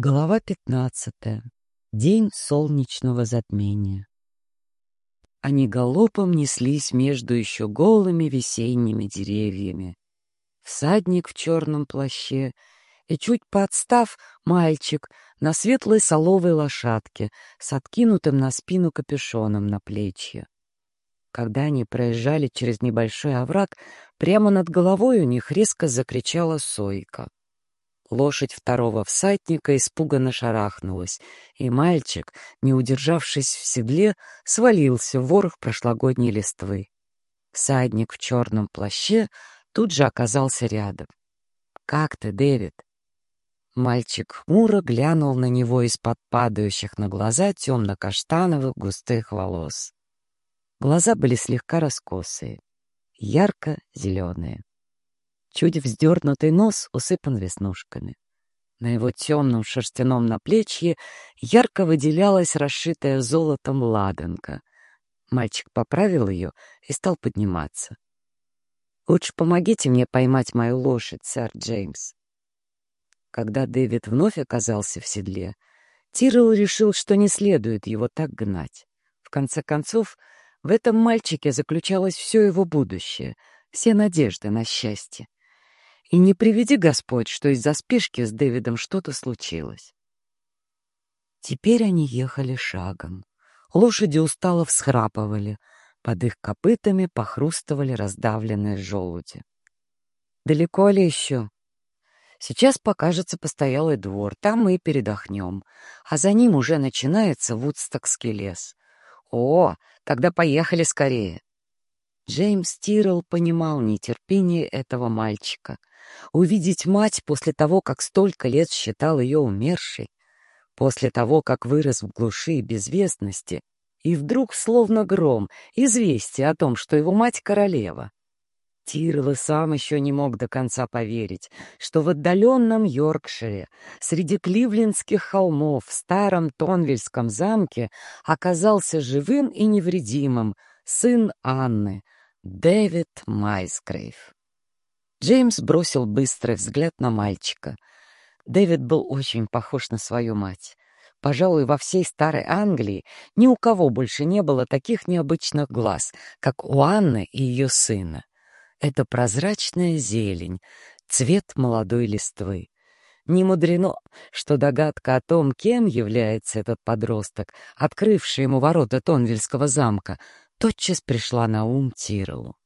Глава пятнадцатая. День солнечного затмения. Они галопом неслись между еще голыми весенними деревьями. Всадник в черном плаще и, чуть подстав, мальчик на светлой соловой лошадке с откинутым на спину капюшоном на плечье. Когда они проезжали через небольшой овраг, прямо над головой у них резко закричала сойка. Лошадь второго всадника испуганно шарахнулась, и мальчик, не удержавшись в седле, свалился в ворох прошлогодней листвы. Всадник в черном плаще тут же оказался рядом. «Как ты, Дэвид?» Мальчик хмуро глянул на него из-под падающих на глаза темно-каштановых густых волос. Глаза были слегка раскосые, ярко-зеленые. Чуть вздернутый нос усыпан веснушками. На его темном шерстяном наплечье ярко выделялась расшитая золотом ладанка. Мальчик поправил ее и стал подниматься. «Лучше помогите мне поймать мою лошадь, сэр Джеймс». Когда Дэвид вновь оказался в седле, Тирл решил, что не следует его так гнать. В конце концов, в этом мальчике заключалось все его будущее, все надежды на счастье. И не приведи Господь, что из-за спешки с Дэвидом что-то случилось. Теперь они ехали шагом. Лошади устало всхрапывали. Под их копытами похрустывали раздавленные желуди. «Далеко ли еще?» «Сейчас покажется постоялый двор, там мы и передохнем, а за ним уже начинается Вудстокский лес. О, тогда поехали скорее!» Джеймс Тирл понимал нетерпение этого мальчика — увидеть мать после того, как столько лет считал ее умершей, после того, как вырос в глуши и безвестности, и вдруг, словно гром, известие о том, что его мать — королева. Тирл и сам еще не мог до конца поверить, что в отдаленном Йоркшире, среди кливлендских холмов, в старом Тонвильском замке оказался живым и невредимым сын Анны, Дэвид Майсгрейв. Джеймс бросил быстрый взгляд на мальчика. Дэвид был очень похож на свою мать. Пожалуй, во всей старой Англии ни у кого больше не было таких необычных глаз, как у Анны и ее сына. Это прозрачная зелень, цвет молодой листвы. Не мудрено, что догадка о том, кем является этот подросток, открывший ему ворота Тонвильского замка, тотчас пришла на ум Тиролу.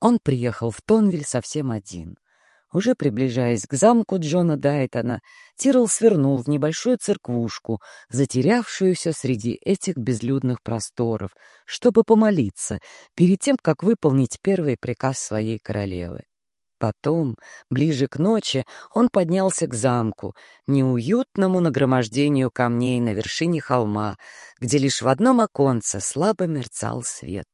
Он приехал в Тонвиль совсем один. Уже приближаясь к замку Джона Дайтона, Тирл свернул в небольшую церквушку, затерявшуюся среди этих безлюдных просторов, чтобы помолиться перед тем, как выполнить первый приказ своей королевы. Потом, ближе к ночи, он поднялся к замку, неуютному нагромождению камней на вершине холма, где лишь в одном оконце слабо мерцал свет.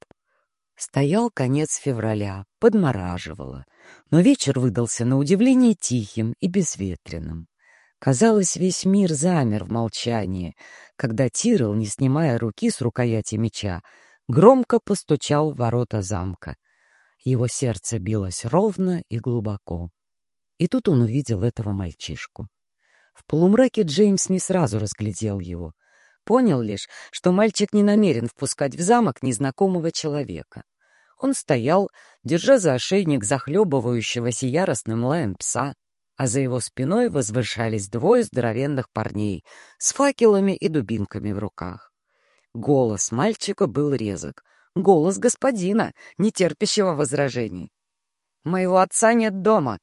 Стоял конец февраля, подмораживало, но вечер выдался на удивление тихим и безветренным. Казалось, весь мир замер в молчании, когда Тирл, не снимая руки с рукояти меча, громко постучал в ворота замка. Его сердце билось ровно и глубоко. И тут он увидел этого мальчишку. В полумраке Джеймс не сразу разглядел его. Понял лишь, что мальчик не намерен впускать в замок незнакомого человека. Он стоял, держа за ошейник захлебывающегося яростным лаем пса, а за его спиной возвышались двое здоровенных парней с факелами и дубинками в руках. Голос мальчика был резок. Голос господина, не терпящего возражений. «Моего отца нет дома!»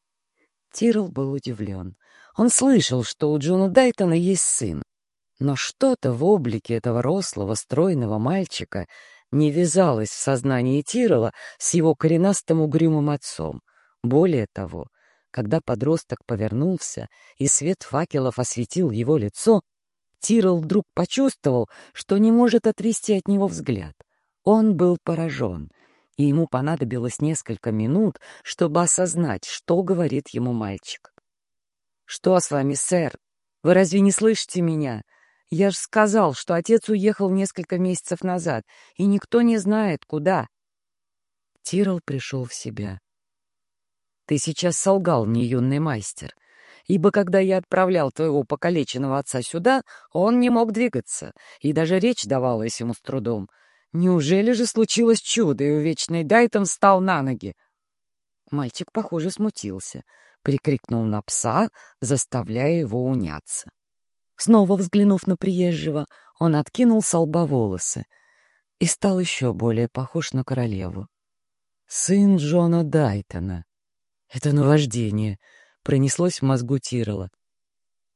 Тирл был удивлен. Он слышал, что у Джона Дайтона есть сын. Но что-то в облике этого рослого, стройного мальчика не вязалось в сознании Тирола с его коренастым угрюмым отцом. Более того, когда подросток повернулся и свет факелов осветил его лицо, Тирол вдруг почувствовал, что не может отвести от него взгляд. Он был поражен, и ему понадобилось несколько минут, чтобы осознать, что говорит ему мальчик. «Что с вами, сэр? Вы разве не слышите меня?» Я же сказал, что отец уехал несколько месяцев назад, и никто не знает, куда. Тирл пришел в себя. Ты сейчас солгал мне, юный мастер. ибо когда я отправлял твоего покалеченного отца сюда, он не мог двигаться, и даже речь давалась ему с трудом. Неужели же случилось чудо, и увечный Дайтон встал на ноги? Мальчик, похоже, смутился, прикрикнул на пса, заставляя его уняться. Снова взглянув на приезжего, он откинул с лба волосы и стал еще более похож на королеву. Сын Джона Дайтона. Это наваждение пронеслось в мозгу Тирола.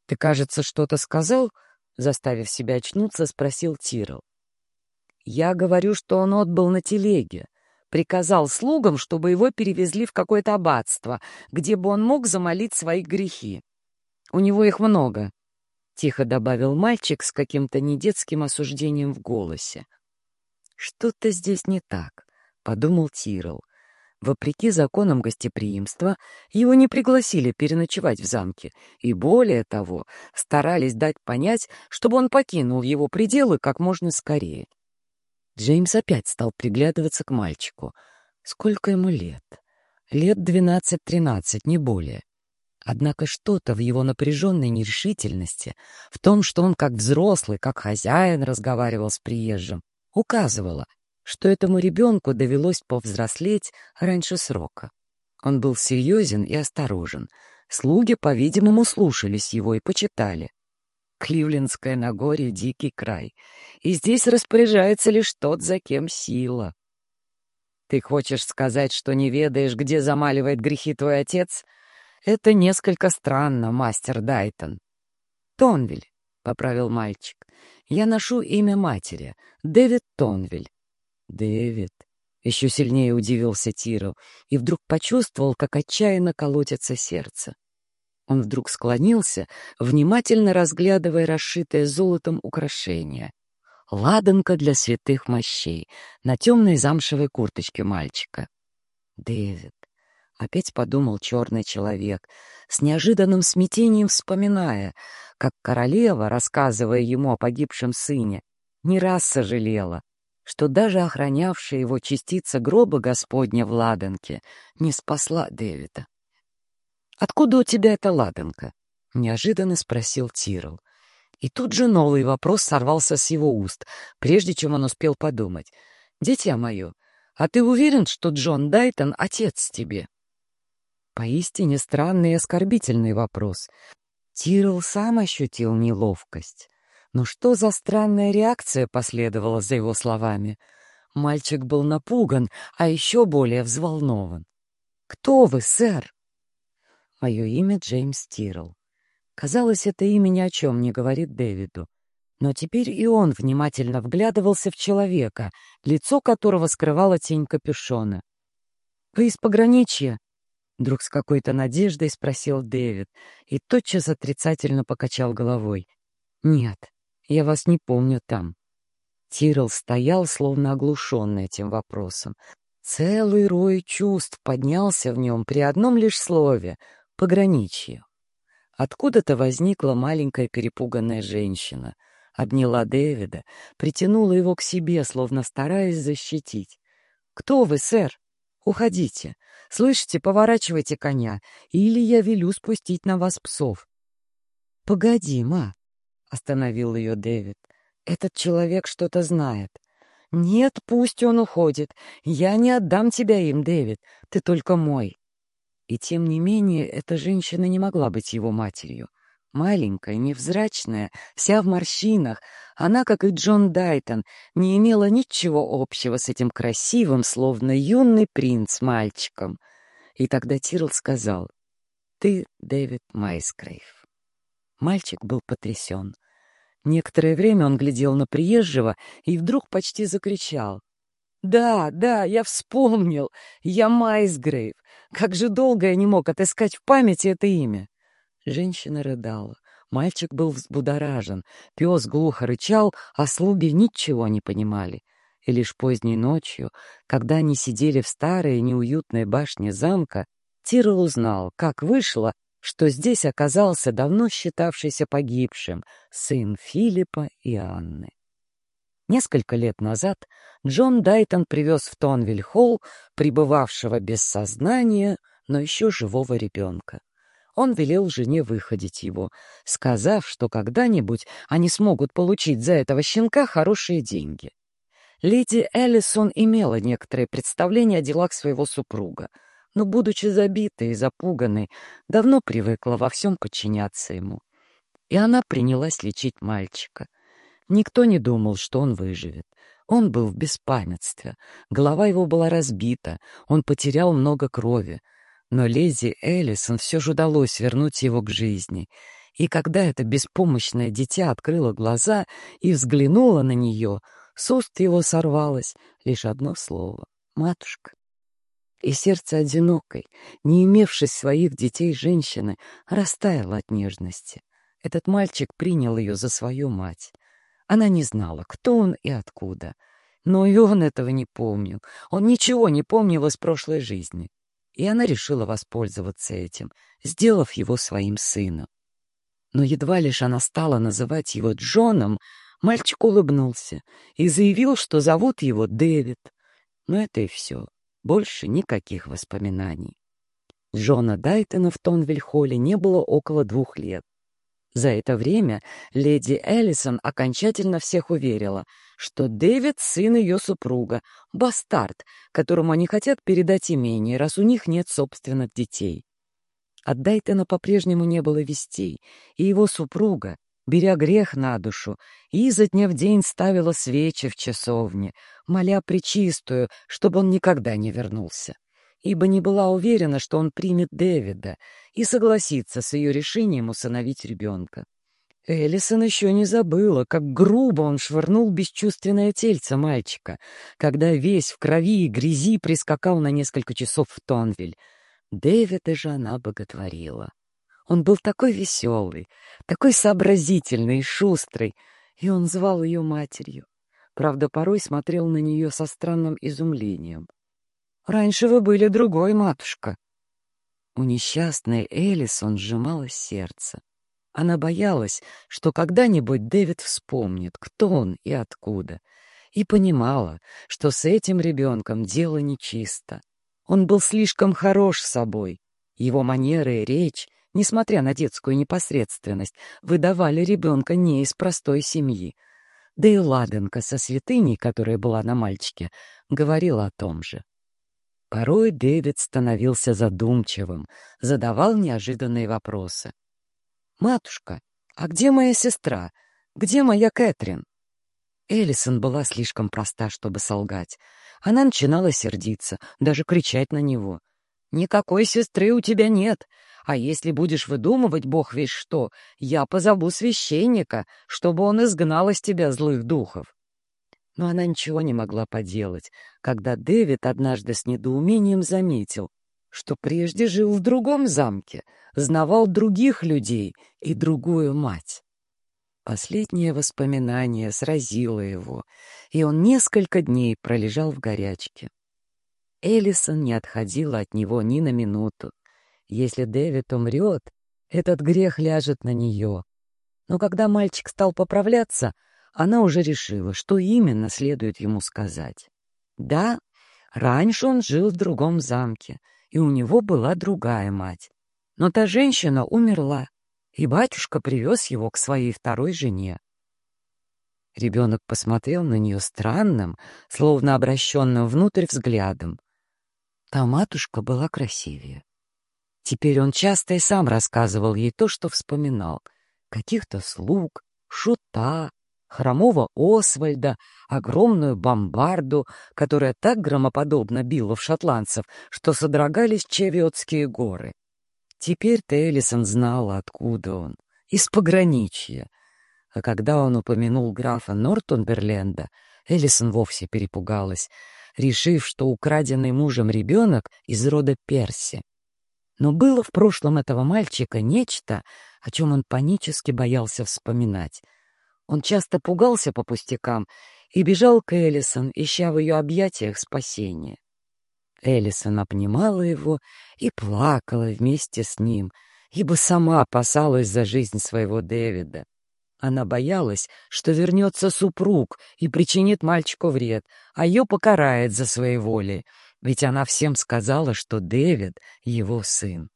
«Ты, кажется, что-то сказал?» Заставив себя очнуться, спросил Тирол. «Я говорю, что он отбыл на телеге. Приказал слугам, чтобы его перевезли в какое-то аббатство, где бы он мог замолить свои грехи. У него их много», — тихо добавил мальчик с каким-то недетским осуждением в голосе. «Что-то здесь не так», — подумал Тирол. Вопреки законам гостеприимства, его не пригласили переночевать в замке, и более того, старались дать понять, чтобы он покинул его пределы как можно скорее. Джеймс опять стал приглядываться к мальчику. Сколько ему лет? Лет двенадцать-тринадцать, не более. Однако что-то в его напряженной нерешительности, в том, что он как взрослый, как хозяин разговаривал с приезжим, указывало — что этому ребенку довелось повзрослеть раньше срока. Он был серьезен и осторожен. Слуги, по-видимому, слушались его и почитали. Кливлендское Нагорье — дикий край, и здесь распоряжается лишь тот, за кем сила. Ты хочешь сказать, что не ведаешь, где замаливает грехи твой отец? Это несколько странно, мастер Дайтон. Тонвиль, — поправил мальчик. Я ношу имя матери, Дэвид Тонвиль. «Дэвид!» — еще сильнее удивился Тиро и вдруг почувствовал, как отчаянно колотится сердце. Он вдруг склонился, внимательно разглядывая расшитое золотом украшение. Ладанка для святых мощей на темной замшевой курточке мальчика. «Дэвид!» — опять подумал черный человек, с неожиданным смятением вспоминая, как королева, рассказывая ему о погибшем сыне, не раз сожалела, что даже охранявшая его частица гроба Господня в ладанке не спасла Дэвида. «Откуда у тебя эта ладанка?» — неожиданно спросил Тирл. И тут же новый вопрос сорвался с его уст, прежде чем он успел подумать. «Дитя мое, а ты уверен, что Джон Дайтон — отец тебе?» Поистине странный и оскорбительный вопрос. Тирл сам ощутил неловкость. Но что за странная реакция последовала за его словами? Мальчик был напуган, а еще более взволнован. «Кто вы, сэр?» Мое имя Джеймс Тирл. Казалось, это имя ни о чем не говорит Дэвиду. Но теперь и он внимательно вглядывался в человека, лицо которого скрывала тень капюшона. «Вы из пограничья?» Вдруг с какой-то надеждой спросил Дэвид и тотчас отрицательно покачал головой. «Нет, я вас не помню там». Тирл стоял, словно оглушенный этим вопросом. Целый рой чувств поднялся в нем при одном лишь слове — пограничье. Откуда-то возникла маленькая перепуганная женщина. Обняла Дэвида, притянула его к себе, словно стараясь защитить. «Кто вы, сэр? Уходите. Слышите, поворачивайте коня, или я велю спустить на вас псов». «Погоди, ма, остановил ее Дэвид. Этот человек что-то знает. Нет, пусть он уходит. Я не отдам тебя им, Дэвид. Ты только мой. И тем не менее, эта женщина не могла быть его матерью. Маленькая, невзрачная, вся в морщинах, она, как и Джон Дайтон, не имела ничего общего с этим красивым, словно юный принц, мальчиком. И тогда Тирл сказал, «Ты Дэвид Майскрейв». Мальчик был потрясен. Некоторое время он глядел на приезжего и вдруг почти закричал. «Да, да, я вспомнил! Я Майсгрейв! Как же долго я не мог отыскать в памяти это имя!» Женщина рыдала. Мальчик был взбудоражен. Пес глухо рычал, а слуги ничего не понимали. И лишь поздней ночью, когда они сидели в старой неуютной башне замка, Тирл узнал, как вышло, что здесь оказался давно считавшийся погибшим сын Филиппа и Анны. Несколько лет назад Джон Дайтон привез в Тонвиль-Холл пребывавшего без сознания, но еще живого ребенка. он велел жене выходить его, сказав, что когда-нибудь они смогут получить за этого щенка хорошие деньги. Леди Эллисон имела некоторое представление о делах своего супруга, но, будучи забитой и запуганной, давно привыкла во всем подчиняться ему. И она принялась лечить мальчика. Никто не думал, что он выживет. Он был в беспамятстве, голова его была разбита, он потерял много крови. Но леди Эллисон все же удалось вернуть его к жизни. И когда это беспомощное дитя открыло глаза и взглянуло на нее — с уст его сорвалось лишь одно слово — «матушка». И сердце одинокой, не имевшей своих детей женщины, растаяло от нежности. Этот мальчик принял ее за свою мать. Она не знала, кто он и откуда. Но и он этого не помнил. Он ничего не помнил из прошлой жизни. И она решила воспользоваться этим, сделав его своим сыном. Но едва лишь она стала называть его Джоном, Мальчик улыбнулся и заявил, что зовут его Дэвид. Но это и все. Больше никаких воспоминаний. Джона Дайтона в Тонвиль-Холле не было около двух лет. За это время леди Эллисон окончательно всех уверила, что Дэвид — сын ее супруга, бастард, которому они хотят передать имение, раз у них нет собственных детей. От Дайтона по-прежнему не было вестей, и его супруга, беря грех на душу, изо дня в день ставила свечи в часовне, моля причистую, чтобы он никогда не вернулся, ибо не была уверена, что он примет Дэвида и согласится с ее решением усыновить ребенка. Эллисон еще не забыла, как грубо он швырнул бесчувственное тельце мальчика, когда весь в крови и грязи прискакал на несколько часов в Тонвиль. Дэвида же она боготворила. Он был такой веселый, такой сообразительный и шустрый, и он звал ее матерью. Правда, порой смотрел на нее со странным изумлением. «Раньше вы были другой, матушка». У несчастной Элисон сжималось сердце. Она боялась, что когда-нибудь Дэвид вспомнит, кто он и откуда, и понимала, что с этим ребенком дело нечисто. Он был слишком хорош собой. Его манеры и речь несмотря на детскую непосредственность, выдавали ребенка не из простой семьи. Да и Ладенка со святыней, которая была на мальчике, говорила о том же. Порой Дэвид становился задумчивым, задавал неожиданные вопросы. «Матушка, а где моя сестра? Где моя Кэтрин?» Эллисон была слишком проста, чтобы солгать. Она начинала сердиться, даже кричать на него. «Никакой сестры у тебя нет. А если будешь выдумывать, бог весь что, я позову священника, чтобы он изгнал из тебя злых духов. Но она ничего не могла поделать, когда Дэвид однажды с недоумением заметил, что прежде жил в другом замке, знавал других людей и другую мать. Последнее воспоминание сразило его, и он несколько дней пролежал в горячке. Эллисон не отходила от него ни на минуту. Если Дэвид умрет, этот грех ляжет на нее. Но когда мальчик стал поправляться, она уже решила, что именно следует ему сказать. Да, раньше он жил в другом замке, и у него была другая мать. Но та женщина умерла, и батюшка привез его к своей второй жене. Ребенок посмотрел на нее странным, словно обращенным внутрь взглядом. Та матушка была красивее. Теперь он часто и сам рассказывал ей то, что вспоминал. Каких-то слуг, шута, хромого Освальда, огромную бомбарду, которая так громоподобно била в шотландцев, что содрогались Чевиотские горы. Теперь-то Элисон знала, откуда он. Из пограничья. А когда он упомянул графа Нортонберленда, Элисон вовсе перепугалась, решив, что украденный мужем ребенок из рода Перси. Но было в прошлом этого мальчика нечто, о чем он панически боялся вспоминать. Он часто пугался по пустякам и бежал к Эллисон, ища в ее объятиях спасения. Эллисон обнимала его и плакала вместе с ним, ибо сама опасалась за жизнь своего Дэвида. Она боялась, что вернется супруг и причинит мальчику вред, а ее покарает за своей волей, ведь она всем сказала, что Дэвид — его сын.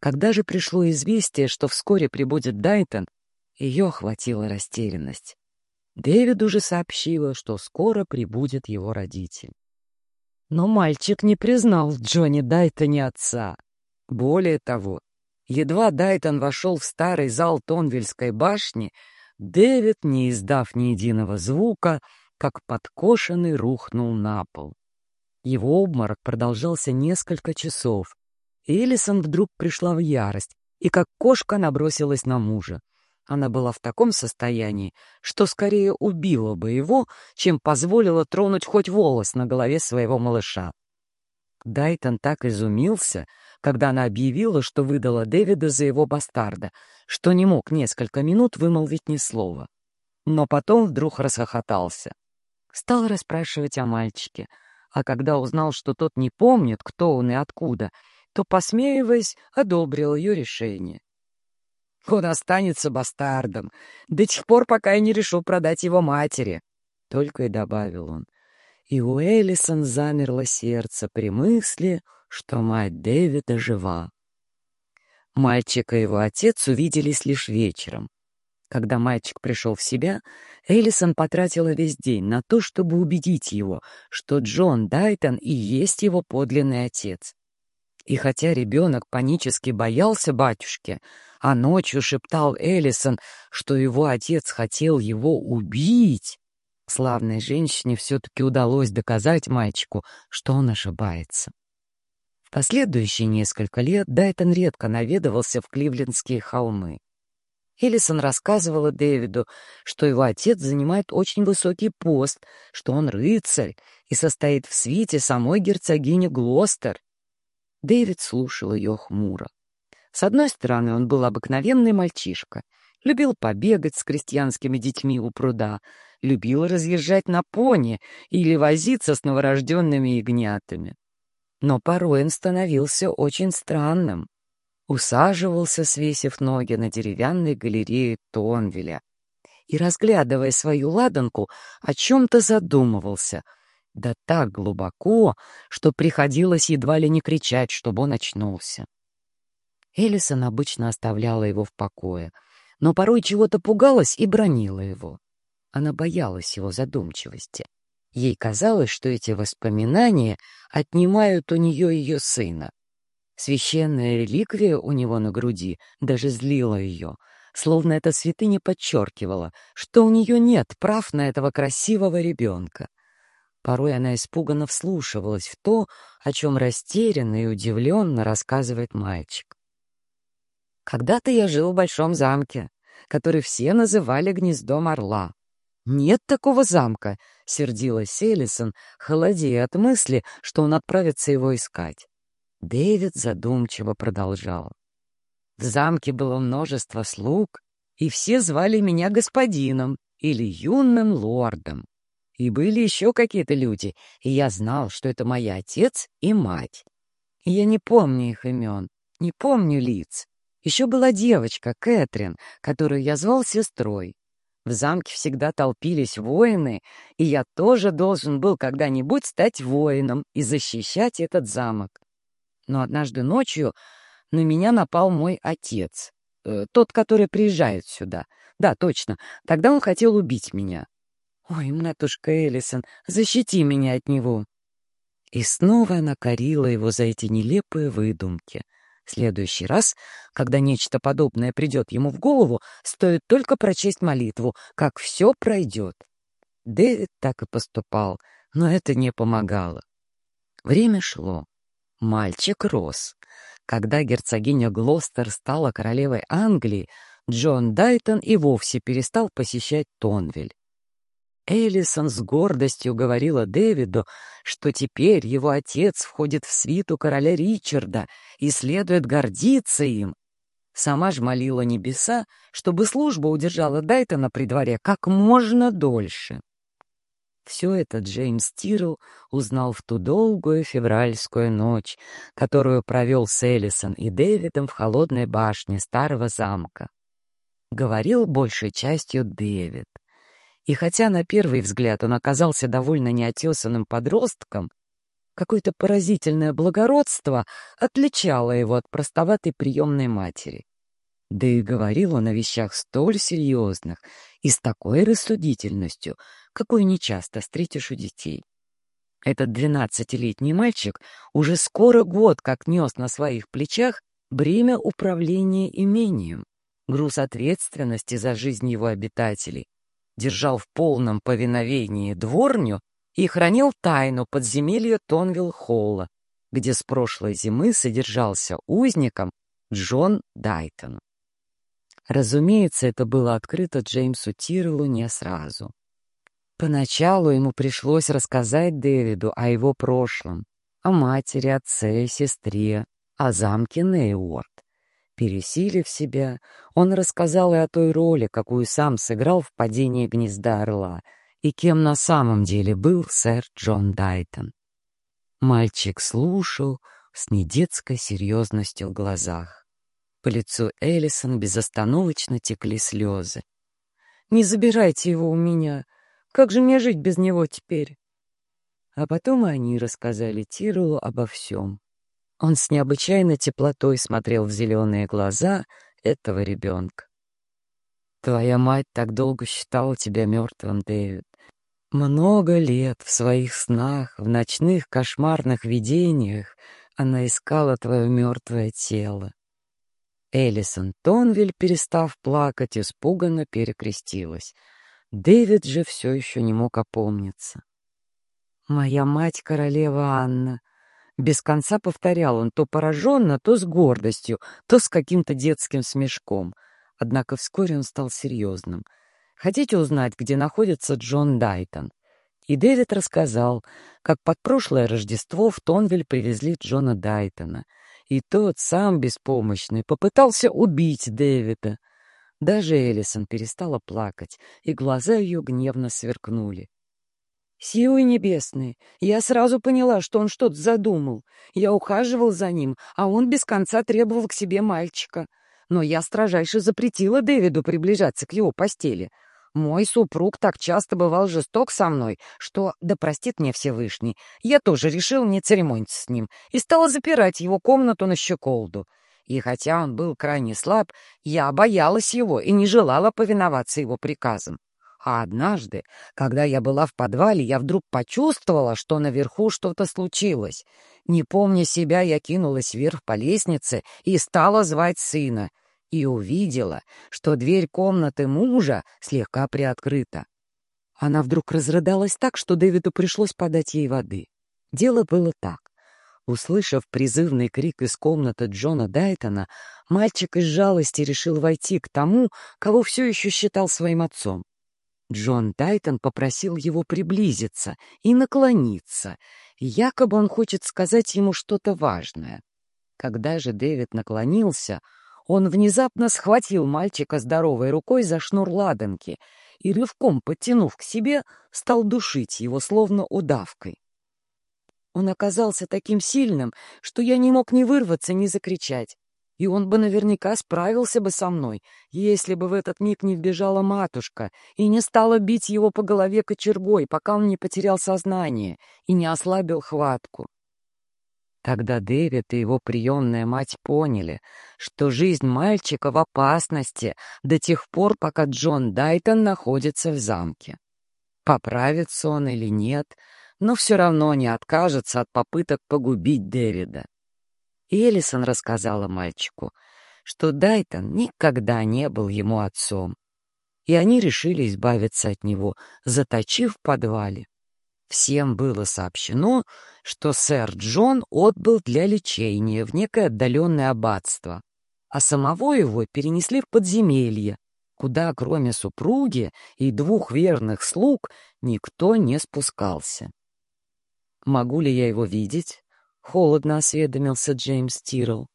Когда же пришло известие, что вскоре прибудет Дайтон, ее охватила растерянность. Дэвид уже сообщила, что скоро прибудет его родитель. Но мальчик не признал Джонни Дайтоне отца. Более того, едва Дайтон вошел в старый зал Тонвильской башни, Дэвид, не издав ни единого звука, как подкошенный, рухнул на пол. Его обморок продолжался несколько часов. Элисон вдруг пришла в ярость и как кошка набросилась на мужа. Она была в таком состоянии, что скорее убила бы его, чем позволила тронуть хоть волос на голове своего малыша. Дайтон так изумился, когда она объявила, что выдала Дэвида за его бастарда, что не мог несколько минут вымолвить ни слова. Но потом вдруг расхохотался. Стал расспрашивать о мальчике, а когда узнал, что тот не помнит, кто он и откуда, то, посмеиваясь, одобрил ее решение. Он останется бастардом до тех пор, пока я не решу продать его матери. Только и добавил он. И у Элисон замерло сердце при мысли, что мать Дэвида жива. Мальчик и его отец увиделись лишь вечером. Когда мальчик пришел в себя, Элисон потратила весь день на то, чтобы убедить его, что Джон Дайтон и есть его подлинный отец. И хотя ребенок панически боялся батюшки, а ночью шептал Эллисон, что его отец хотел его убить, славной женщине все-таки удалось доказать мальчику, что он ошибается. В последующие несколько лет Дайтон редко наведывался в Кливлендские холмы. Эллисон рассказывала Дэвиду, что его отец занимает очень высокий пост, что он рыцарь и состоит в свите самой герцогини Глостер, Дэвид слушал ее хмуро. С одной стороны, он был обыкновенный мальчишка, любил побегать с крестьянскими детьми у пруда, любил разъезжать на пони или возиться с новорожденными ягнятами. Но порой он становился очень странным. Усаживался, свесив ноги на деревянной галерее Тонвеля и, разглядывая свою ладанку, о чем-то задумывался — да так глубоко, что приходилось едва ли не кричать, чтобы он очнулся. Элисон обычно оставляла его в покое, но порой чего-то пугалась и бронила его. Она боялась его задумчивости. Ей казалось, что эти воспоминания отнимают у нее ее сына. Священная реликвия у него на груди даже злила ее, словно эта святыня подчеркивала, что у нее нет прав на этого красивого ребенка. Порой она испуганно вслушивалась в то, о чем растерянно и удивленно рассказывает мальчик. «Когда-то я жил в большом замке, который все называли гнездом орла. Нет такого замка!» — сердилась Элисон, холодея от мысли, что он отправится его искать. Дэвид задумчиво продолжал. В замке было множество слуг, и все звали меня господином или юным лордом. И были еще какие-то люди, и я знал, что это мой отец и мать. И я не помню их имен, не помню лиц. Еще была девочка, Кэтрин, которую я звал сестрой. В замке всегда толпились воины, и я тоже должен был когда-нибудь стать воином и защищать этот замок. Но однажды ночью на меня напал мой отец, э, тот, который приезжает сюда. Да, точно, тогда он хотел убить меня. «Ой, матушка Эллисон, защити меня от него!» И снова она корила его за эти нелепые выдумки. В следующий раз, когда нечто подобное придет ему в голову, стоит только прочесть молитву, как все пройдет. Дэвид так и поступал, но это не помогало. Время шло. Мальчик рос. Когда герцогиня Глостер стала королевой Англии, Джон Дайтон и вовсе перестал посещать Тонвиль. Эллисон с гордостью говорила Дэвиду, что теперь его отец входит в свиту короля Ричарда и следует гордиться им. Сама ж молила небеса, чтобы служба удержала Дайтона при дворе как можно дольше. Все это Джеймс Тирл узнал в ту долгую февральскую ночь, которую провел с Эллисон и Дэвидом в холодной башне старого замка. Говорил большей частью Дэвид. И хотя на первый взгляд он оказался довольно неотесанным подростком, Какое-то поразительное благородство отличало его от простоватой приемной матери. Да и говорил он о вещах столь серьезных и с такой рассудительностью, какой нечасто встретишь у детей. Этот двенадцатилетний мальчик уже скоро год как нес на своих плечах бремя управления имением, груз ответственности за жизнь его обитателей, держал в полном повиновении дворню и хранил тайну подземелья Тонвилл-Холла, где с прошлой зимы содержался узником Джон Дайтон. Разумеется, это было открыто Джеймсу Тиреллу не сразу. Поначалу ему пришлось рассказать Дэвиду о его прошлом, о матери, отце, сестре, о замке Нейуорд. Пересилив себя, он рассказал и о той роли, какую сам сыграл в падении гнезда орла, и кем на самом деле был сэр Джон Дайтон. Мальчик слушал с недетской серьезностью в глазах. По лицу Эллисон безостановочно текли слезы. «Не забирайте его у меня! Как же мне жить без него теперь?» А потом они рассказали Тирулу обо всем. Он с необычайной теплотой смотрел в зеленые глаза этого ребенка. «Твоя мать так долго считала тебя мертвым, Дэвид. Много лет в своих снах, в ночных кошмарных видениях она искала твое мертвое тело. Элисон Тонвиль, перестав плакать, испуганно перекрестилась. Дэвид же все еще не мог опомниться. «Моя мать — королева Анна», без конца повторял он то пораженно, то с гордостью, то с каким-то детским смешком. Однако вскоре он стал серьезным. «Хотите узнать, где находится Джон Дайтон?» И Дэвид рассказал, как под прошлое Рождество в Тонвиль привезли Джона Дайтона. И тот, сам беспомощный, попытался убить Дэвида. Даже Эллисон перестала плакать, и глаза ее гневно сверкнули. Силы небесные. Я сразу поняла, что он что-то задумал. Я ухаживал за ним, а он без конца требовал к себе мальчика. Но я строжайше запретила Дэвиду приближаться к его постели. Мой супруг так часто бывал жесток со мной, что, да простит мне Всевышний, я тоже решил не церемониться с ним и стала запирать его комнату на щеколду. И хотя он был крайне слаб, я боялась его и не желала повиноваться его приказам. А однажды, когда я была в подвале, я вдруг почувствовала, что наверху что-то случилось. Не помня себя, я кинулась вверх по лестнице и стала звать сына. И увидела, что дверь комнаты мужа слегка приоткрыта. Она вдруг разрыдалась так, что Дэвиду пришлось подать ей воды. Дело было так. Услышав призывный крик из комнаты Джона Дайтона, мальчик из жалости решил войти к тому, кого все еще считал своим отцом. Джон Тайтон попросил его приблизиться и наклониться. Якобы он хочет сказать ему что-то важное. Когда же Дэвид наклонился, он внезапно схватил мальчика здоровой рукой за шнур ладанки и, рывком подтянув к себе, стал душить его, словно удавкой. Он оказался таким сильным, что я не мог ни вырваться, ни закричать и он бы наверняка справился бы со мной, если бы в этот миг не вбежала матушка и не стала бить его по голове кочергой, пока он не потерял сознание и не ослабил хватку. Тогда Дэвид и его приемная мать поняли, что жизнь мальчика в опасности до тех пор, пока Джон Дайтон находится в замке. Поправится он или нет, но все равно не откажется от попыток погубить Дэвида. Элисон рассказала мальчику, что Дайтон никогда не был ему отцом, и они решили избавиться от него, заточив в подвале. Всем было сообщено, что сэр Джон отбыл для лечения в некое отдаленное аббатство, а самого его перенесли в подземелье, куда, кроме супруги и двух верных слуг, никто не спускался. «Могу ли я его видеть?» — холодно осведомился Джеймс Тирл.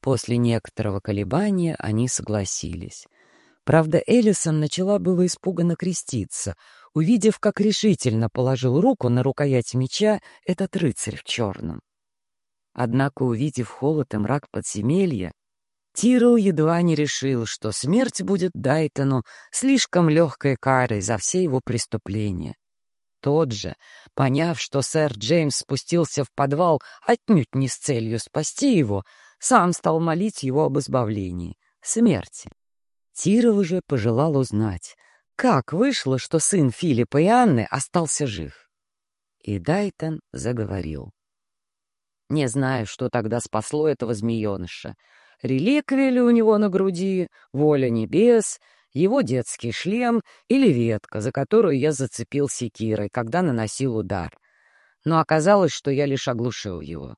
После некоторого колебания они согласились. Правда, Эллисон начала было испуганно креститься, увидев, как решительно положил руку на рукоять меча этот рыцарь в черном. Однако, увидев холод и мрак подземелья, Тирл едва не решил, что смерть будет Дайтону слишком легкой карой за все его преступления. Тот же, поняв, что сэр Джеймс спустился в подвал отнюдь не с целью спасти его, сам стал молить его об избавлении, смерти. Тирл же пожелал узнать, как вышло, что сын Филиппа и Анны остался жив. И Дайтон заговорил. Не знаю, что тогда спасло этого змееныша. Реликвия ли у него на груди, воля небес, его детский шлем или ветка, за которую я зацепил секирой, когда наносил удар. Но оказалось, что я лишь оглушил его.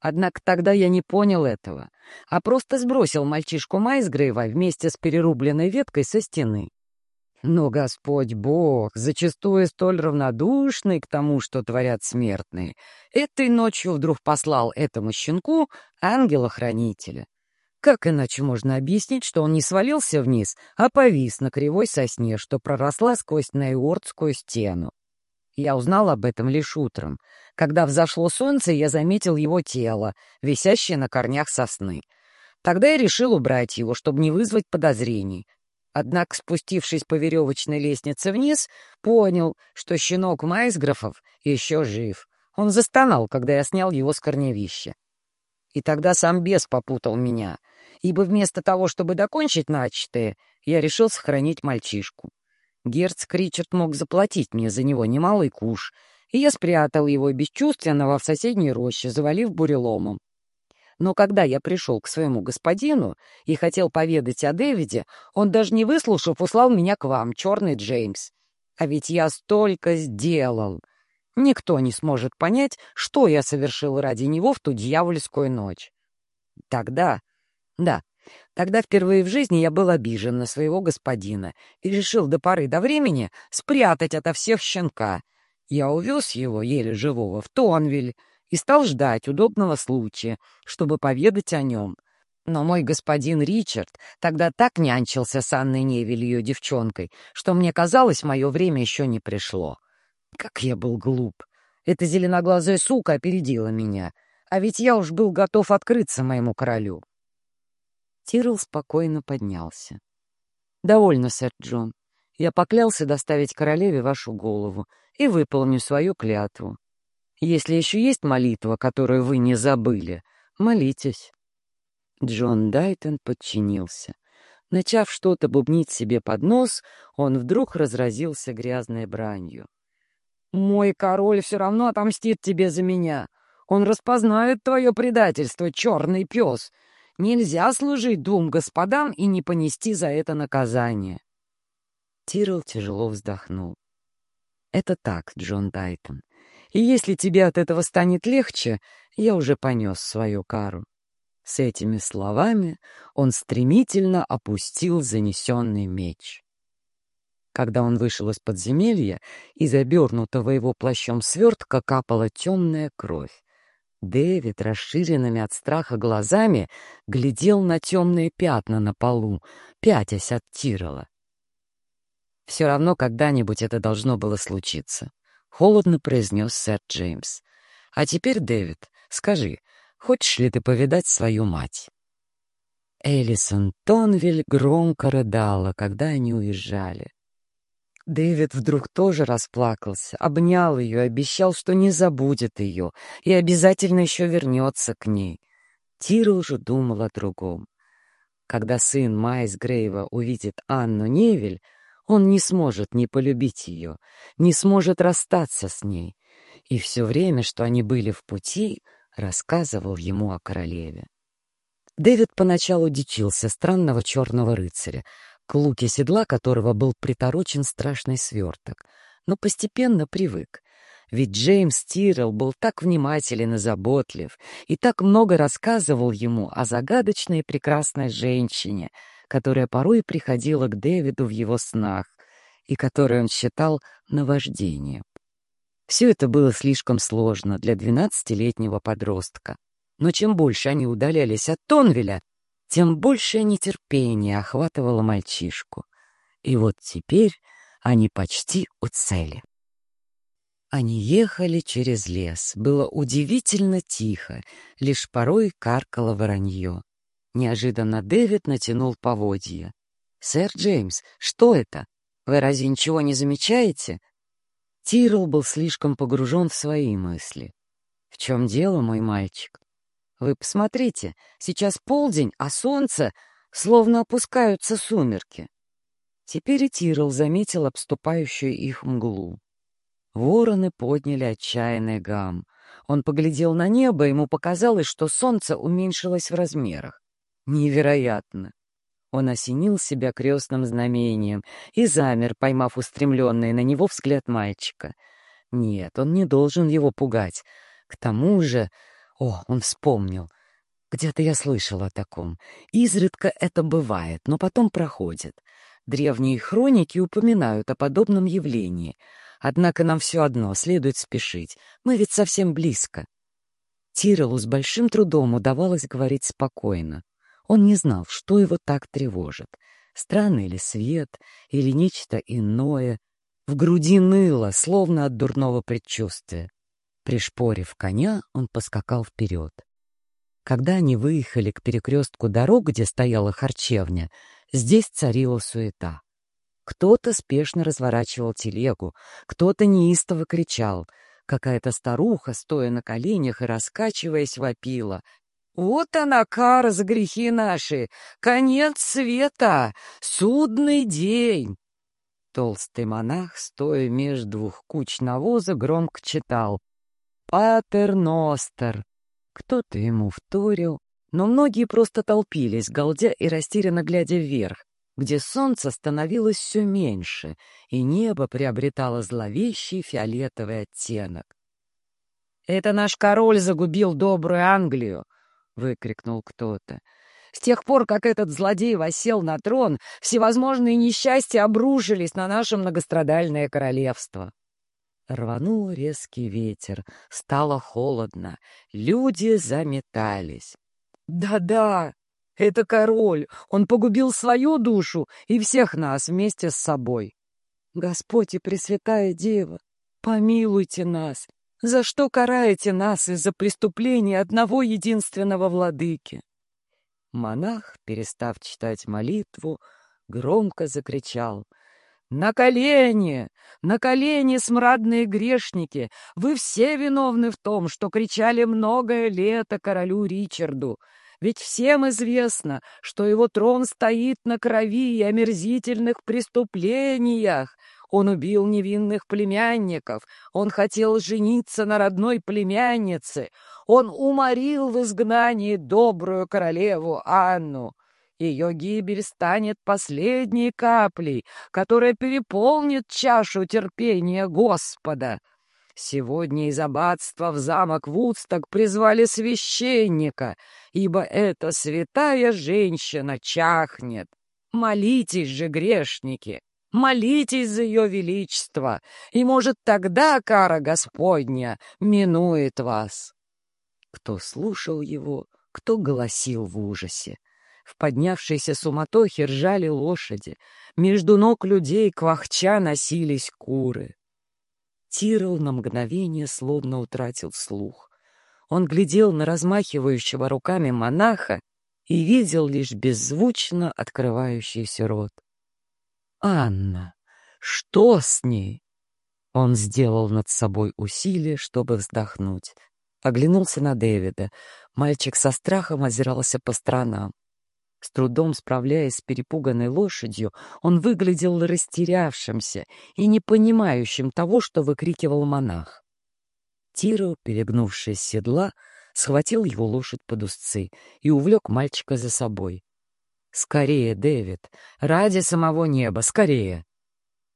Однако тогда я не понял этого, а просто сбросил мальчишку Майсгрейва вместе с перерубленной веткой со стены. Но Господь Бог, зачастую столь равнодушный к тому, что творят смертные, этой ночью вдруг послал этому щенку ангела-хранителя. Как иначе можно объяснить, что он не свалился вниз, а повис на кривой сосне, что проросла сквозь Найордскую стену? Я узнал об этом лишь утром. Когда взошло солнце, я заметил его тело, висящее на корнях сосны. Тогда я решил убрать его, чтобы не вызвать подозрений, Однако, спустившись по веревочной лестнице вниз, понял, что щенок Майсграфов еще жив. Он застонал, когда я снял его с корневища. И тогда сам бес попутал меня, ибо вместо того, чтобы докончить начатое, я решил сохранить мальчишку. Герцог Ричард мог заплатить мне за него немалый куш, и я спрятал его бесчувственного в соседней роще, завалив буреломом. Но когда я пришел к своему господину и хотел поведать о Дэвиде, он, даже не выслушав, услал меня к вам, черный Джеймс. А ведь я столько сделал. Никто не сможет понять, что я совершил ради него в ту дьявольскую ночь. Тогда, да, тогда впервые в жизни я был обижен на своего господина и решил до поры до времени спрятать ото всех щенка. Я увез его, еле живого, в Тонвиль, и стал ждать удобного случая, чтобы поведать о нем. Но мой господин Ричард тогда так нянчился с Анной Невель ее девчонкой, что мне казалось, мое время еще не пришло. Как я был глуп! Эта зеленоглазая сука опередила меня, а ведь я уж был готов открыться моему королю. Тирл спокойно поднялся. «Довольно, сэр Джон. Я поклялся доставить королеве вашу голову и выполню свою клятву. Если еще есть молитва, которую вы не забыли, молитесь». Джон Дайтон подчинился. Начав что-то бубнить себе под нос, он вдруг разразился грязной бранью. «Мой король все равно отомстит тебе за меня. Он распознает твое предательство, черный пес. Нельзя служить двум господам и не понести за это наказание». Тирл тяжело вздохнул. «Это так, Джон Дайтон. И если тебе от этого станет легче, я уже понес свою кару». С этими словами он стремительно опустил занесенный меч. Когда он вышел из подземелья, из обернутого его плащом свертка капала темная кровь. Дэвид, расширенными от страха глазами, глядел на темные пятна на полу, пятясь от Тирола. Все равно когда-нибудь это должно было случиться. — холодно произнес сэр Джеймс. «А теперь, Дэвид, скажи, хочешь ли ты повидать свою мать?» Элисон Тонвиль громко рыдала, когда они уезжали. Дэвид вдруг тоже расплакался, обнял ее, обещал, что не забудет ее и обязательно еще вернется к ней. Тира уже думал о другом. Когда сын Майс Грейва увидит Анну Невель, он не сможет не полюбить ее, не сможет расстаться с ней. И все время, что они были в пути, рассказывал ему о королеве. Дэвид поначалу дичился странного черного рыцаря, к луке седла которого был приторочен страшный сверток, но постепенно привык. Ведь Джеймс Тиррелл был так внимателен и заботлив, и так много рассказывал ему о загадочной и прекрасной женщине — которая порой приходила к Дэвиду в его снах и которую он считал наваждением. Все это было слишком сложно для двенадцатилетнего подростка. Но чем больше они удалялись от Тонвеля, тем большее нетерпение охватывало мальчишку. И вот теперь они почти у цели. Они ехали через лес. Было удивительно тихо, лишь порой каркало воронье. Неожиданно Дэвид натянул поводья. «Сэр Джеймс, что это? Вы разве ничего не замечаете?» Тирл был слишком погружен в свои мысли. «В чем дело, мой мальчик? Вы посмотрите, сейчас полдень, а солнце, словно опускаются сумерки». Теперь и Тирл заметил обступающую их мглу. Вороны подняли отчаянный гам. Он поглядел на небо, ему показалось, что солнце уменьшилось в размерах. Невероятно! Он осенил себя крестным знамением и замер, поймав устремленный на него взгляд мальчика. Нет, он не должен его пугать. К тому же... О, он вспомнил. Где-то я слышал о таком. Изредка это бывает, но потом проходит. Древние хроники упоминают о подобном явлении — Однако нам все одно, следует спешить. Мы ведь совсем близко. Тирелу с большим трудом удавалось говорить спокойно. Он не знал, что его так тревожит. Странный ли свет, или нечто иное. В груди ныло, словно от дурного предчувствия. Пришпорив коня, он поскакал вперед. Когда они выехали к перекрестку дорог, где стояла харчевня, здесь царила суета. Кто-то спешно разворачивал телегу, кто-то неистово кричал. Какая-то старуха, стоя на коленях и раскачиваясь, вопила. «Вот она, кара за грехи наши! Конец света! Судный день!» Толстый монах, стоя между двух куч навоза, громко читал. «Патер Ностер!» Кто-то ему вторил, но многие просто толпились, галдя и растерянно глядя вверх где солнце становилось все меньше, и небо приобретало зловещий фиолетовый оттенок. «Это наш король загубил добрую Англию!» — выкрикнул кто-то. «С тех пор, как этот злодей восел на трон, всевозможные несчастья обрушились на наше многострадальное королевство». Рванул резкий ветер, стало холодно, люди заметались. «Да-да!» Это король. Он погубил свою душу и всех нас вместе с собой. Господь и Пресвятая Дева, помилуйте нас. За что караете нас из-за преступления одного единственного владыки? Монах, перестав читать молитву, громко закричал — «На колени! На колени, смрадные грешники! Вы все виновны в том, что кричали многое лето королю Ричарду. Ведь всем известно, что его трон стоит на крови и омерзительных преступлениях. Он убил невинных племянников, он хотел жениться на родной племяннице, он уморил в изгнании добрую королеву Анну. Ее гибель станет последней каплей, которая переполнит чашу терпения Господа. Сегодня из аббатства в замок Вудсток призвали священника, ибо эта святая женщина чахнет. Молитесь же, грешники, молитесь за ее величество, и, может, тогда кара Господня минует вас. Кто слушал его, кто голосил в ужасе. В поднявшейся суматохе ржали лошади, между ног людей квахча носились куры. Тирл на мгновение словно утратил слух. Он глядел на размахивающего руками монаха и видел лишь беззвучно открывающийся рот. «Анна! Что с ней?» Он сделал над собой усилие, чтобы вздохнуть. Оглянулся на Дэвида. Мальчик со страхом озирался по сторонам. С трудом справляясь с перепуганной лошадью, он выглядел растерявшимся и не понимающим того, что выкрикивал монах. Тиро, перегнувшись с седла, схватил его лошадь под узцы и увлек мальчика за собой. «Скорее, Дэвид! Ради самого неба! Скорее!»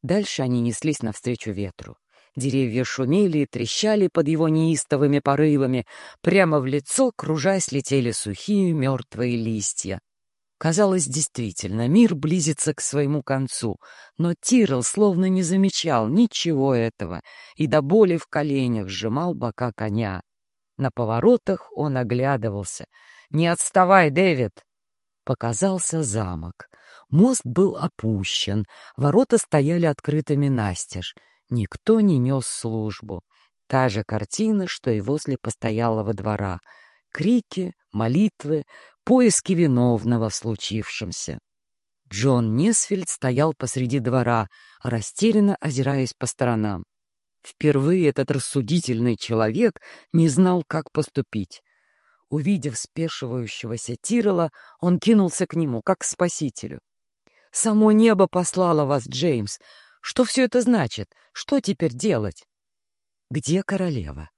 Дальше они неслись навстречу ветру. Деревья шумели и трещали под его неистовыми порывами. Прямо в лицо, кружась, летели сухие мертвые листья. Казалось, действительно, мир близится к своему концу, но Тирл словно не замечал ничего этого и до боли в коленях сжимал бока коня. На поворотах он оглядывался. «Не отставай, Дэвид!» Показался замок. Мост был опущен, ворота стояли открытыми настежь. Никто не нес службу. Та же картина, что и возле постоялого двора. Крики, молитвы, поиски виновного в случившемся. Джон Несфельд стоял посреди двора, растерянно озираясь по сторонам. Впервые этот рассудительный человек не знал, как поступить. Увидев спешивающегося Тирола, он кинулся к нему, как к спасителю. «Само небо послало вас, Джеймс. Что все это значит? Что теперь делать?» «Где королева?»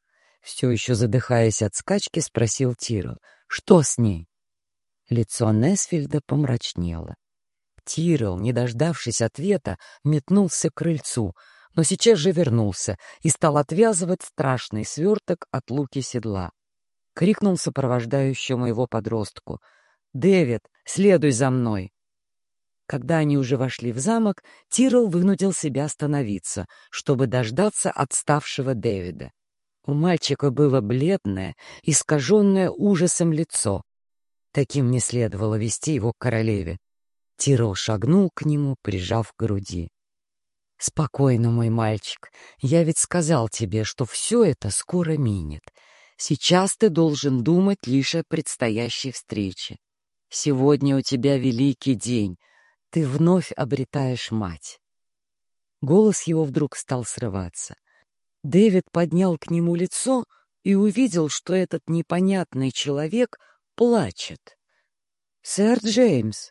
Все еще задыхаясь от скачки, спросил Тирол. «Что с ней?» Лицо Несфильда помрачнело. Тирол, не дождавшись ответа, метнулся к крыльцу, но сейчас же вернулся и стал отвязывать страшный сверток от луки седла. Крикнул сопровождающему его подростку. «Дэвид, следуй за мной!» Когда они уже вошли в замок, Тирл вынудил себя остановиться, чтобы дождаться отставшего Дэвида. У мальчика было бледное, искаженное ужасом лицо. Таким не следовало вести его к королеве. Тирл шагнул к нему, прижав к груди. «Спокойно, мой мальчик. Я ведь сказал тебе, что все это скоро минет. Сейчас ты должен думать лишь о предстоящей встрече. Сегодня у тебя великий день. Ты вновь обретаешь мать». Голос его вдруг стал срываться. Дэвид поднял к нему лицо и увидел, что этот непонятный человек плачет. «Сэр Джеймс!»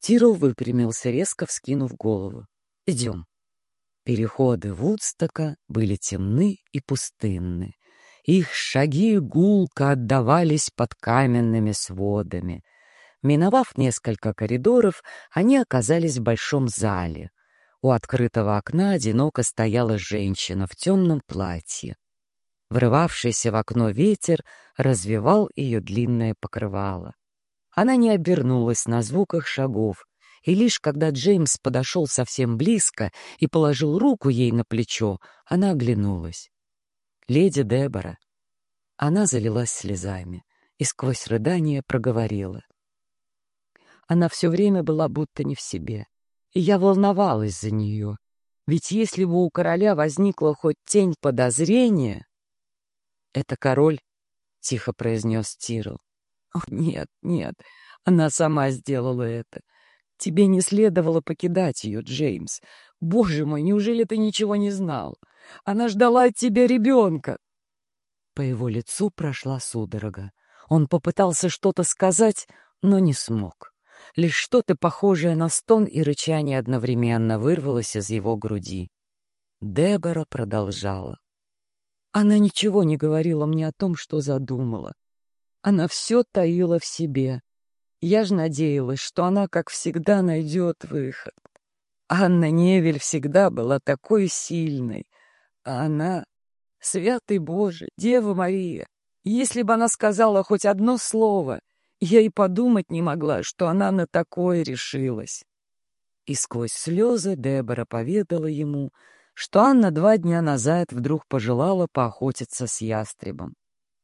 Тирл выпрямился, резко вскинув голову. «Идем». Переходы Вудстока были темны и пустынны. Их шаги гулко отдавались под каменными сводами. Миновав несколько коридоров, они оказались в большом зале. У открытого окна одиноко стояла женщина в темном платье. Врывавшийся в окно ветер развивал ее длинное покрывало. Она не обернулась на звуках шагов, и лишь когда Джеймс подошел совсем близко и положил руку ей на плечо, она оглянулась. «Леди Дебора». Она залилась слезами и сквозь рыдание проговорила. Она все время была будто не в себе, и я волновалась за нее. Ведь если бы у короля возникла хоть тень подозрения... — Это король, — тихо произнес Тирл. — О, нет, нет, она сама сделала это. Тебе не следовало покидать ее, Джеймс. Боже мой, неужели ты ничего не знал? Она ждала от тебя ребенка. По его лицу прошла судорога. Он попытался что-то сказать, но не смог. Лишь что-то похожее на стон и рычание одновременно вырвалось из его груди. Дебора продолжала. Она ничего не говорила мне о том, что задумала. Она все таила в себе. Я же надеялась, что она, как всегда, найдет выход. Анна Невель всегда была такой сильной, а она... Святый Боже, Дева Мария! Если бы она сказала хоть одно слово, я и подумать не могла, что она на такое решилась. И сквозь слезы Дебора поведала ему, что Анна два дня назад вдруг пожелала поохотиться с ястребом.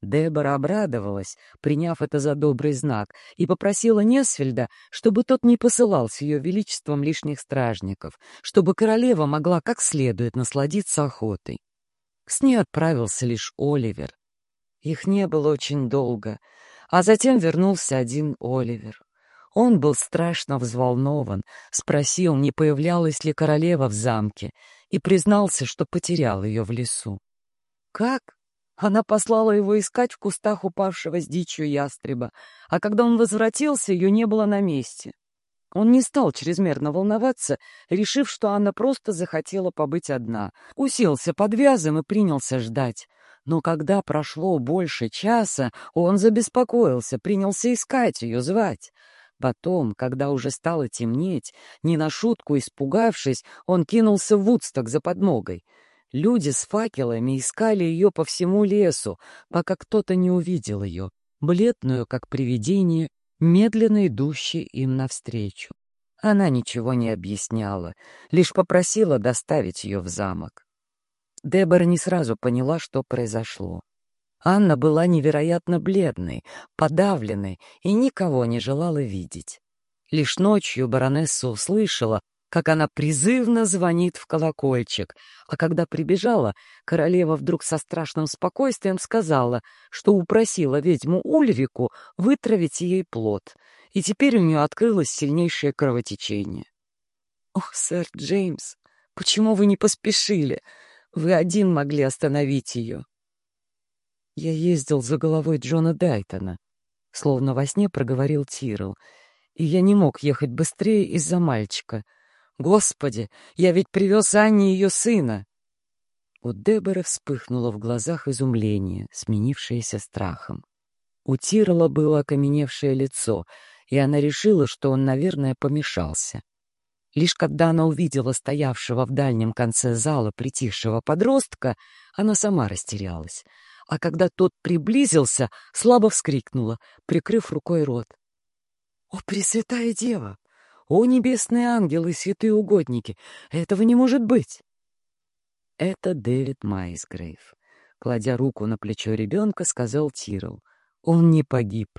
Дебора обрадовалась, приняв это за добрый знак, и попросила Несфельда, чтобы тот не посылал с ее величеством лишних стражников, чтобы королева могла как следует насладиться охотой. С ней отправился лишь Оливер. Их не было очень долго, а затем вернулся один Оливер. Он был страшно взволнован, спросил, не появлялась ли королева в замке, и признался, что потерял ее в лесу. «Как?» Она послала его искать в кустах упавшего с дичью ястреба, а когда он возвратился, ее не было на месте. Он не стал чрезмерно волноваться, решив, что Анна просто захотела побыть одна. Уселся под вязом и принялся ждать. Но когда прошло больше часа, он забеспокоился, принялся искать ее, звать. Потом, когда уже стало темнеть, не на шутку испугавшись, он кинулся в Вудсток за подмогой — Люди с факелами искали ее по всему лесу, пока кто-то не увидел ее, бледную, как привидение, медленно идущей им навстречу. Она ничего не объясняла, лишь попросила доставить ее в замок. Дебора не сразу поняла, что произошло. Анна была невероятно бледной, подавленной и никого не желала видеть. Лишь ночью баронесса услышала, как она призывно звонит в колокольчик, а когда прибежала, королева вдруг со страшным спокойствием сказала, что упросила ведьму Ульрику вытравить ей плод, и теперь у нее открылось сильнейшее кровотечение. «Ох, сэр Джеймс, почему вы не поспешили? Вы один могли остановить ее. Я ездил за головой Джона Дайтона, словно во сне проговорил Тирл, и я не мог ехать быстрее из-за мальчика. Господи, я ведь привез Анне ее сына. У Дебора вспыхнуло в глазах изумление, сменившееся страхом. У Тирла было окаменевшее лицо, и она решила, что он, наверное, помешался. Лишь когда она увидела стоявшего в дальнем конце зала притихшего подростка, она сама растерялась. А когда тот приблизился, слабо вскрикнула, прикрыв рукой рот. «О, Пресвятая Дева! О, небесные ангелы, святые угодники! Этого не может быть!» Это Дэвид Майсгрейв. Кладя руку на плечо ребенка, сказал Тирл. Он не погиб.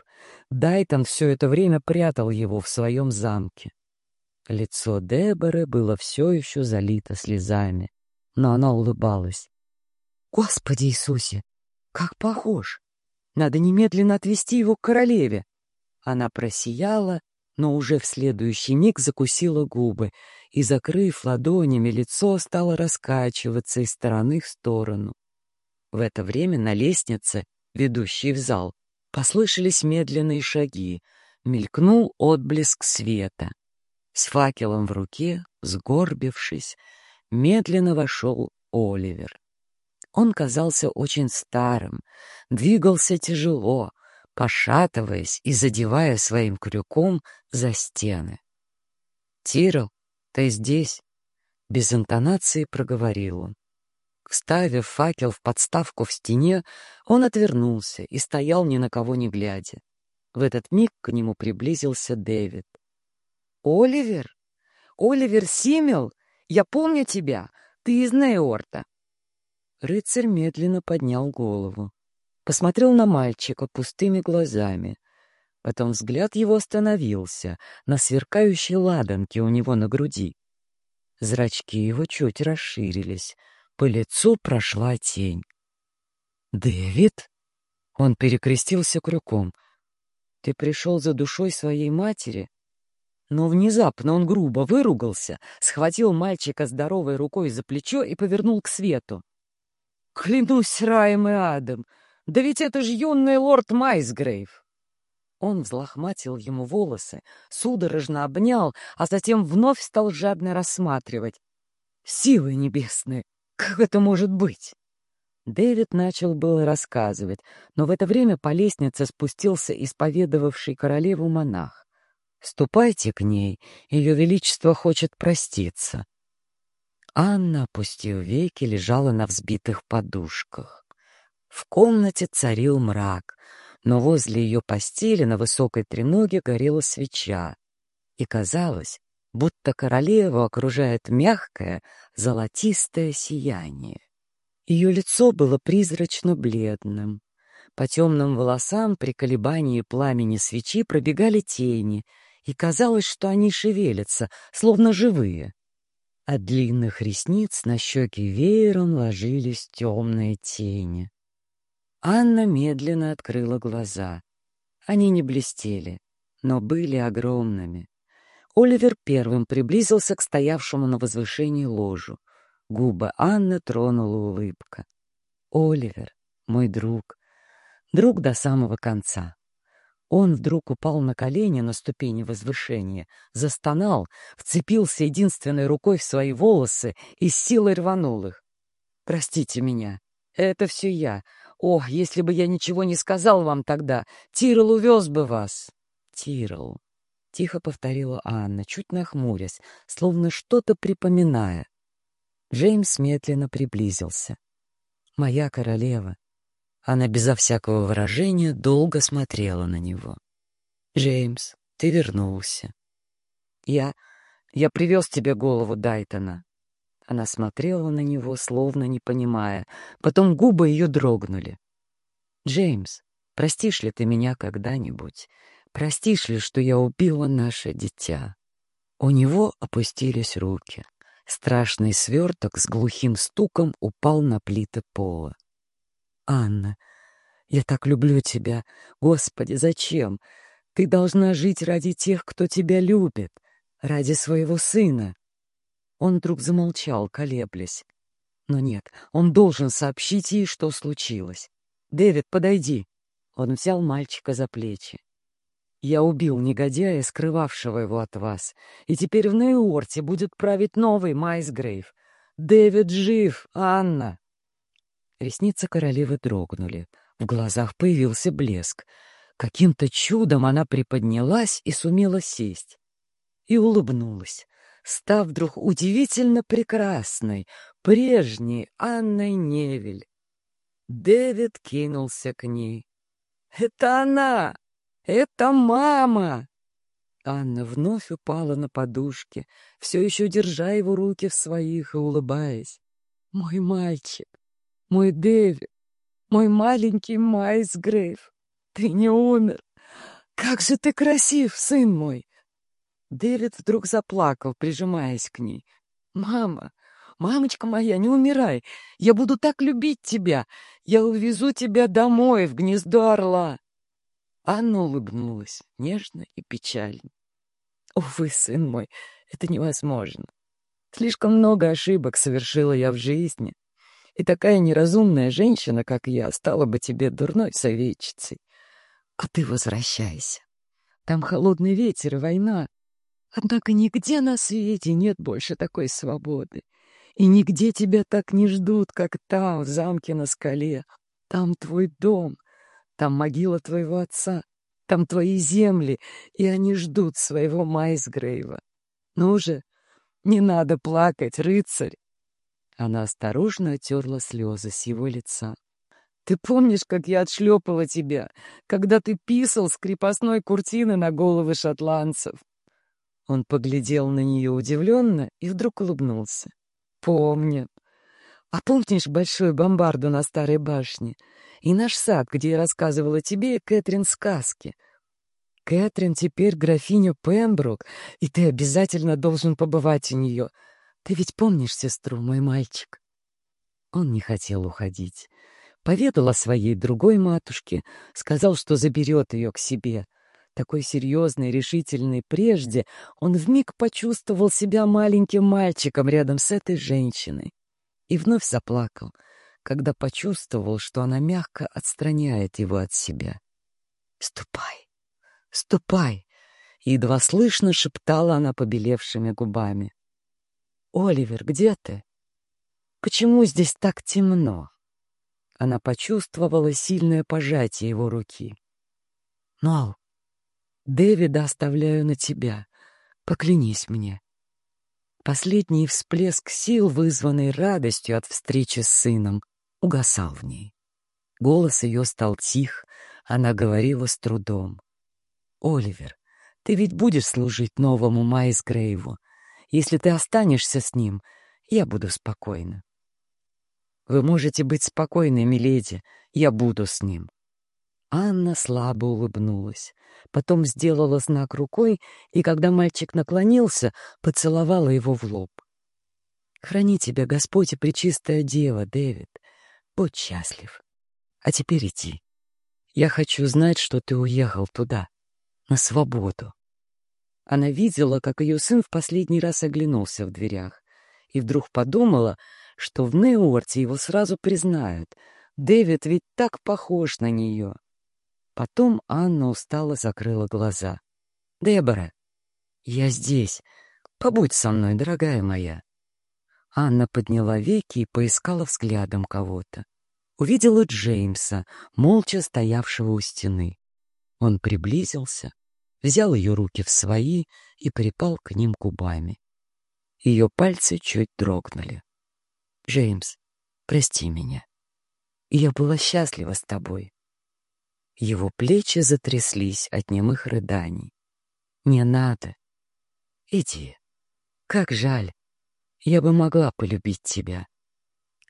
Дайтон все это время прятал его в своем замке. Лицо Деборы было все еще залито слезами, но она улыбалась. «Господи Иисусе! Как похож! Надо немедленно отвезти его к королеве!» Она просияла, но уже в следующий миг закусила губы и, закрыв ладонями, лицо стало раскачиваться из стороны в сторону. В это время на лестнице, ведущей в зал, послышались медленные шаги, мелькнул отблеск света. С факелом в руке, сгорбившись, медленно вошел Оливер. Он казался очень старым, двигался тяжело, пошатываясь и задевая своим крюком за стены. «Тирл, ты здесь?» — без интонации проговорил он. Вставив факел в подставку в стене, он отвернулся и стоял ни на кого не глядя. В этот миг к нему приблизился Дэвид. «Оливер? Оливер Симел? Я помню тебя. Ты из Нейорта». Рыцарь медленно поднял голову. Посмотрел на мальчика пустыми глазами. Потом взгляд его остановился на сверкающей ладанке у него на груди. Зрачки его чуть расширились. По лицу прошла тень. «Дэвид?» Он перекрестился крюком. «Ты пришел за душой своей матери?» Но внезапно он грубо выругался, схватил мальчика здоровой рукой за плечо и повернул к свету. «Клянусь раем и адом! Да ведь это же юный лорд Майсгрейв!» Он взлохматил ему волосы, судорожно обнял, а затем вновь стал жадно рассматривать. «Силы небесные! Как это может быть?» Дэвид начал было рассказывать, но в это время по лестнице спустился исповедовавший королеву монах. Ступайте к ней, ее величество хочет проститься. Анна, опустив веки, лежала на взбитых подушках. В комнате царил мрак, но возле ее постели на высокой треноге горела свеча. И казалось, будто королеву окружает мягкое, золотистое сияние. Ее лицо было призрачно-бледным. По темным волосам при колебании пламени свечи пробегали тени — и казалось, что они шевелятся, словно живые. От длинных ресниц на щеки веером ложились темные тени. Анна медленно открыла глаза. Они не блестели, но были огромными. Оливер первым приблизился к стоявшему на возвышении ложу. Губы Анны тронула улыбка. «Оливер, мой друг, друг до самого конца». Он вдруг упал на колени на ступени возвышения, застонал, вцепился единственной рукой в свои волосы и силой рванул их. «Простите меня, это все я. О, если бы я ничего не сказал вам тогда, Тирл увез бы вас!» «Тирл», — тихо повторила Анна, чуть нахмурясь, словно что-то припоминая. Джеймс медленно приблизился. «Моя королева, она безо всякого выражения долго смотрела на него. «Джеймс, ты вернулся». «Я... я привез тебе голову Дайтона». Она смотрела на него, словно не понимая. Потом губы ее дрогнули. «Джеймс, простишь ли ты меня когда-нибудь? Простишь ли, что я убила наше дитя?» У него опустились руки. Страшный сверток с глухим стуком упал на плиты пола. Анна, я так люблю тебя. Господи, зачем? Ты должна жить ради тех, кто тебя любит, ради своего сына. Он вдруг замолчал, колеблясь. Но нет, он должен сообщить ей, что случилось. «Дэвид, подойди!» Он взял мальчика за плечи. «Я убил негодяя, скрывавшего его от вас, и теперь в Нейорте будет править новый Майсгрейв. Дэвид жив, Анна!» Ресницы королевы дрогнули. В глазах появился блеск. Каким-то чудом она приподнялась и сумела сесть. И улыбнулась, став вдруг удивительно прекрасной, прежней Анной Невель. Дэвид кинулся к ней. «Это она! Это мама!» Анна вновь упала на подушке, все еще держа его руки в своих и улыбаясь. «Мой мальчик! Мой Дэвид! Мой маленький Майс Грейв! Ты не умер! Как же ты красив, сын мой!» Дэвид вдруг заплакал, прижимаясь к ней. «Мама! «Мамочка моя, не умирай! Я буду так любить тебя! Я увезу тебя домой, в гнездо орла!» Анна улыбнулась, нежно и печально. «Увы, сын мой, это невозможно. Слишком много ошибок совершила я в жизни, и такая неразумная женщина, как я, стала бы тебе дурной советчицей. А ты возвращайся. Там холодный ветер и война. Однако нигде на свете нет больше такой свободы. И нигде тебя так не ждут, как там, в замке на скале. Там твой дом, там могила твоего отца, там твои земли, и они ждут своего Майсгрейва. Ну же, не надо плакать, рыцарь!» Она осторожно отерла слезы с его лица. «Ты помнишь, как я отшлепала тебя, когда ты писал с крепостной куртины на головы шотландцев?» Он поглядел на нее удивленно и вдруг улыбнулся. Помню. А помнишь большую бомбарду на Старой башне? И наш сад, где я рассказывала тебе Кэтрин сказки? Кэтрин теперь графиня Пембрук, и ты обязательно должен побывать у нее. Ты ведь помнишь сестру, мой мальчик?» Он не хотел уходить. Поведал о своей другой матушке, сказал, что заберет ее к себе — такой серьезный, решительный прежде, он вмиг почувствовал себя маленьким мальчиком рядом с этой женщиной и вновь заплакал, когда почувствовал, что она мягко отстраняет его от себя. «Ступай, ступай!» — едва слышно шептала она побелевшими губами. «Оливер, где ты? Почему здесь так темно?» Она почувствовала сильное пожатие его руки. «Нол, Дэвида оставляю на тебя. Поклянись мне. Последний всплеск сил, вызванный радостью от встречи с сыном, угасал в ней. Голос ее стал тих, она говорила с трудом. «Оливер, ты ведь будешь служить новому Майс Грейву. Если ты останешься с ним, я буду спокойна». «Вы можете быть спокойны, миледи, я буду с ним. Анна слабо улыбнулась, потом сделала знак рукой, и когда мальчик наклонился, поцеловала его в лоб. «Храни тебя, Господь и Пречистая Дева, Дэвид. Будь счастлив. А теперь иди. Я хочу знать, что ты уехал туда, на свободу». Она видела, как ее сын в последний раз оглянулся в дверях, и вдруг подумала, что в Неуорте его сразу признают. Дэвид ведь так похож на нее. Потом Анна устало закрыла глаза. «Дебора, я здесь. Побудь со мной, дорогая моя». Анна подняла веки и поискала взглядом кого-то. Увидела Джеймса, молча стоявшего у стены. Он приблизился, взял ее руки в свои и припал к ним губами. Ее пальцы чуть дрогнули. «Джеймс, прости меня. Я была счастлива с тобой. Его плечи затряслись от немых рыданий. «Не надо. Иди. Как жаль. Я бы могла полюбить тебя.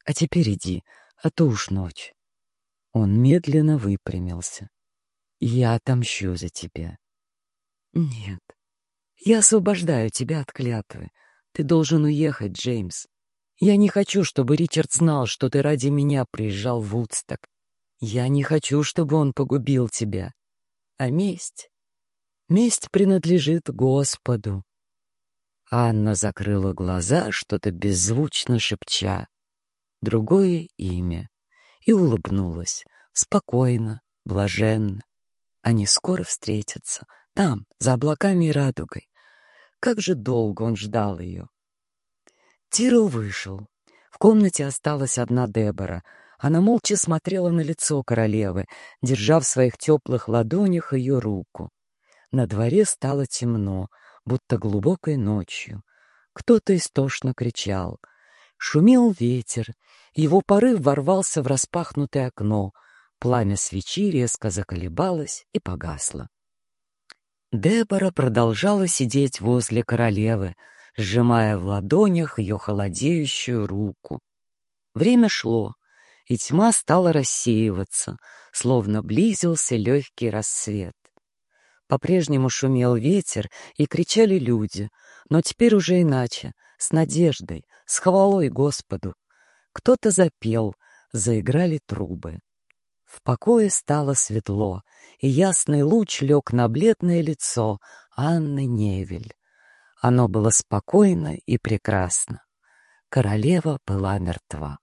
А теперь иди, а то уж ночь». Он медленно выпрямился. «Я отомщу за тебя». «Нет. Я освобождаю тебя от клятвы. Ты должен уехать, Джеймс. Я не хочу, чтобы Ричард знал, что ты ради меня приезжал в Вудсток. Я не хочу, чтобы он погубил тебя. А месть? Месть принадлежит Господу. Анна закрыла глаза, что-то беззвучно шепча. другое имя и улыбнулась, спокойно, блаженно. Они скоро встретятся, там, за облаками и радугой. Как же долго он ждал ее. Тирл вышел. В комнате осталась одна Дебора. Она молча смотрела на лицо королевы, держа в своих теплых ладонях ее руку. На дворе стало темно, будто глубокой ночью. Кто-то истошно кричал. Шумел ветер, его порыв ворвался в распахнутое окно. Пламя свечи резко заколебалось и погасло. Дебора продолжала сидеть возле королевы, сжимая в ладонях ее холодеющую руку. Время шло, и тьма стала рассеиваться, словно близился легкий рассвет. По-прежнему шумел ветер и кричали люди, но теперь уже иначе, с надеждой, с хвалой Господу. Кто-то запел, заиграли трубы. В покое стало светло, и ясный луч лег на бледное лицо Анны Невель. Оно было спокойно и прекрасно. Королева была мертва.